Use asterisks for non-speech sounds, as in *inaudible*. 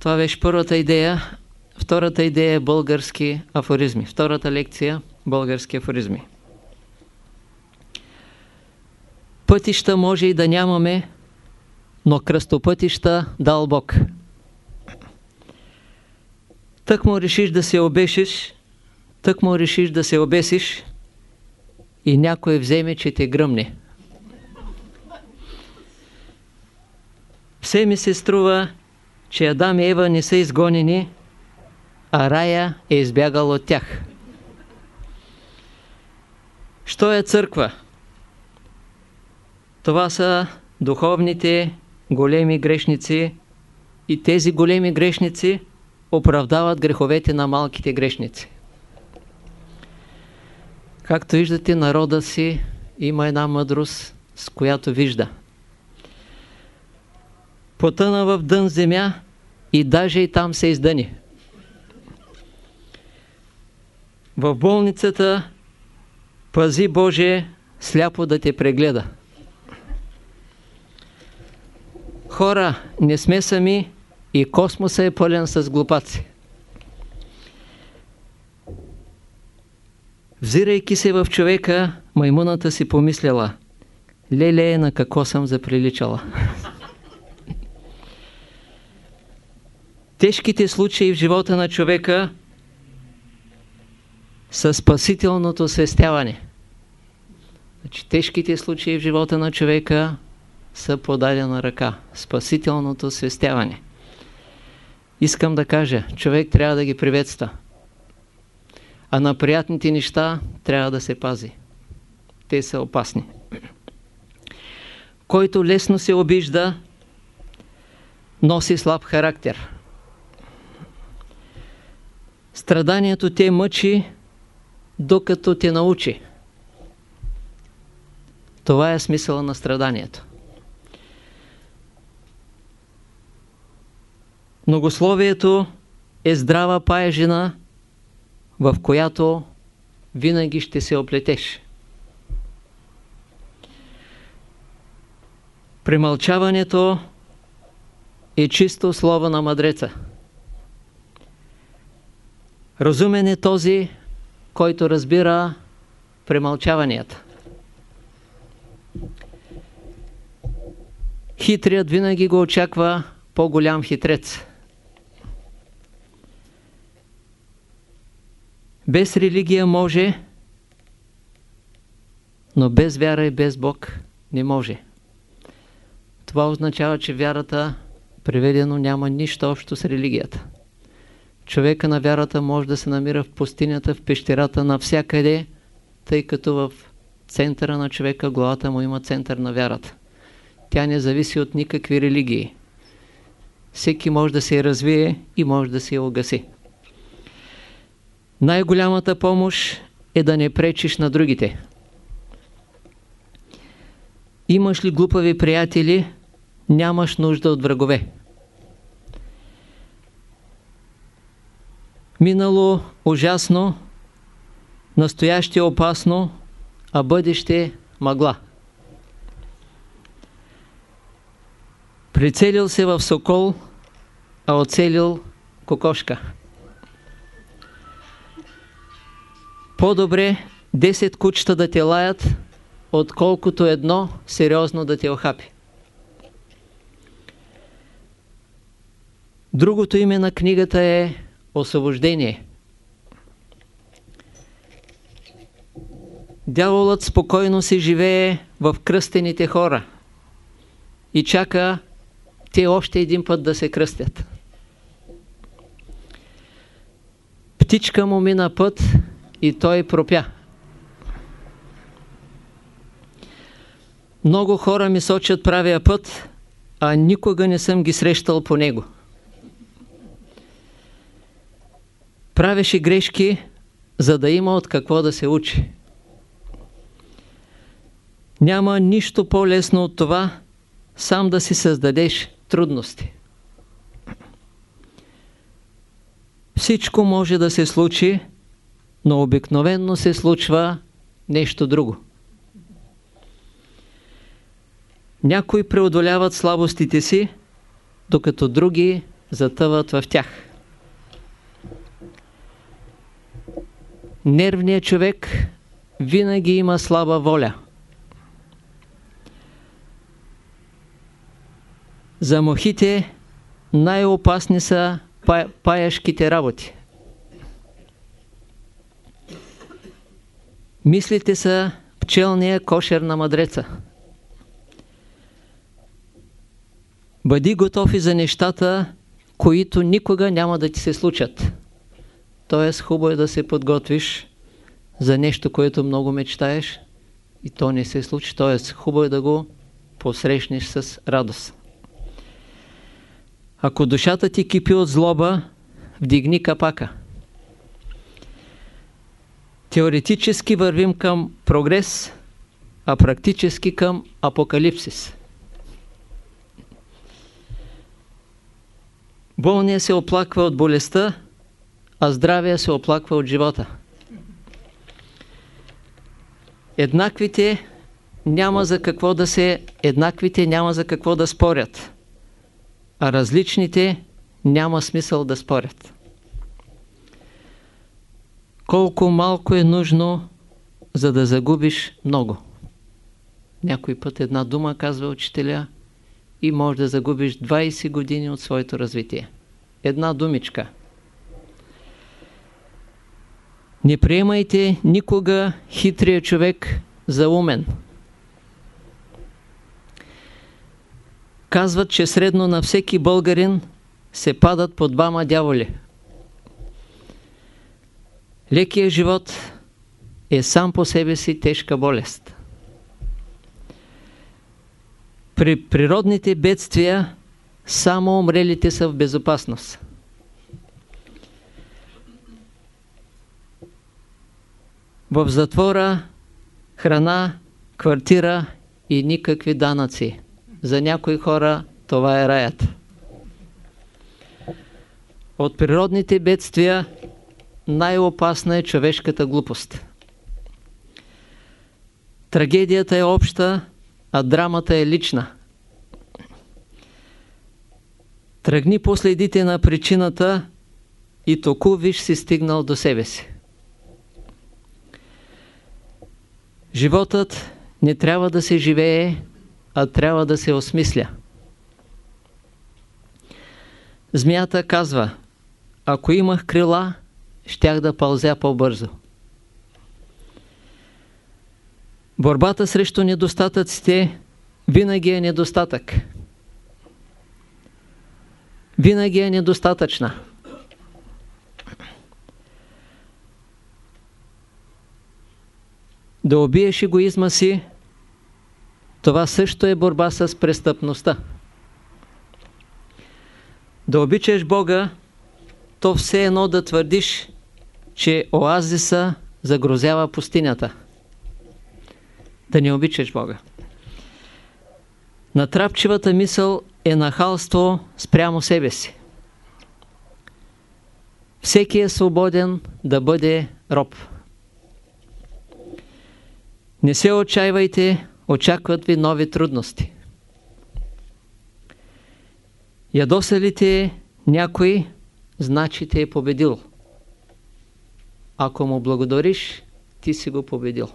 Това беше първата идея. Втората идея е български афоризми. Втората лекция – български афоризми. Пътища може и да нямаме, но кръстопътища дал Бог. Тък му решиш да се обешиш, тък му решиш да се обесиш и някой вземе, че те гръмне. Все ми се струва, че Адам и Ева не са изгонени, а рая е избягал от тях. Що е църква? Това са духовните големи грешници и тези големи грешници оправдават греховете на малките грешници. Както виждате, народа си има една мъдрост, с която вижда. Потъна в дън земя и даже и там се издъни. В болницата пази Боже сляпо да те прегледа. Хора, не сме сами и космоса е пълен с глупаци. Взирайки се в човека, маймуната си помисляла Леле, на какво съм заприличала. *laughs* Тежките случаи в живота на човека са спасителното свестяване. Значи, тежките случаи в живота на човека са подадена ръка. Спасителното свестяване. Искам да кажа, човек трябва да ги приветства. А на приятните неща трябва да се пази. Те са опасни. Който лесно се обижда, носи слаб характер. Страданието те мъчи, докато те научи. Това е смисъла на страданието. Многословието е здрава паежина, в която винаги ще се оплетеш. Премълчаването е чисто слово на мъдреца. Разумен е този, който разбира премълчаванията. Хитрият винаги го очаква по-голям хитрец. Без религия може, но без вяра и без Бог не може. Това означава, че вярата, преведено, няма нищо общо с религията. Човека на вярата може да се намира в пустинята, в пещерата, навсякъде, тъй като в центъра на човека, главата му има център на вярата. Тя не зависи от никакви религии. Всеки може да се развие и може да се огаси. Най-голямата помощ е да не пречиш на другите. Имаш ли глупави приятели, нямаш нужда от врагове. Минало ужасно, настояще опасно, а бъдеще мъгла. Прицелил се в сокол, а оцелил кокошка. По-добре 10 кучета да те лаят, отколкото едно сериозно да те охапи. Другото име на книгата е Освобождение. Дяволът спокойно си живее в кръстените хора и чака те още един път да се кръстят. Птичка му мина път и той пропя. Много хора ми сочат правия път, а никога не съм ги срещал по него. Правеше грешки, за да има от какво да се учи. Няма нищо по-лесно от това, сам да си създадеш трудности. Всичко може да се случи, но обикновенно се случва нещо друго. Някои преодоляват слабостите си, докато други затъват в тях. Нервният човек винаги има слаба воля. За мухите най-опасни са паяшките работи. Мислите са пчелния кошер на мъдреца. Бъди готов и за нещата, които никога няма да ти се случат. Тоест, хубаво е да се подготвиш за нещо, което много мечтаеш и то не се случи. Тоест, хубаво е да го посрещнеш с радост. Ако душата ти кипи от злоба, вдигни капака. Теоретически вървим към прогрес, а практически към апокалипсис. Болният се оплаква от болестта, а здравия се оплаква от живота. Еднаквите няма за какво да се еднаквите няма за какво да спорят, а различните няма смисъл да спорят. Колко малко е нужно, за да загубиш много. Някой път една дума, казва учителя, и може да загубиш 20 години от своето развитие. Една думичка. Не приемайте никога хитрия човек за умен. Казват, че средно на всеки българин се падат по двама дяволи. Лекия живот е сам по себе си тежка болест. При природните бедствия само умрелите са в безопасност. В затвора храна, квартира и никакви данъци. За някои хора това е раят. От природните бедствия най-опасна е човешката глупост. Трагедията е обща, а драмата е лична. Тръгни по следите на причината и току виж си стигнал до себе си. Животът не трябва да се живее, а трябва да се осмисля. Змията казва, ако имах крила, щях да пълзя по-бързо. Борбата срещу недостатъците винаги е недостатък. Винаги е недостатъчна. Да убиеш егоизма си, това също е борба с престъпността. Да обичаш Бога, то все едно да твърдиш, че оазиса загрозява пустинята. Да не обичаш Бога. Натрапчивата мисъл е нахалство спрямо себе си. Всеки е свободен да бъде роб. Не се отчаивайте, очакват ви нови трудности. Ядоса те някой, значи те е победил. Ако му благодариш, ти си го победил.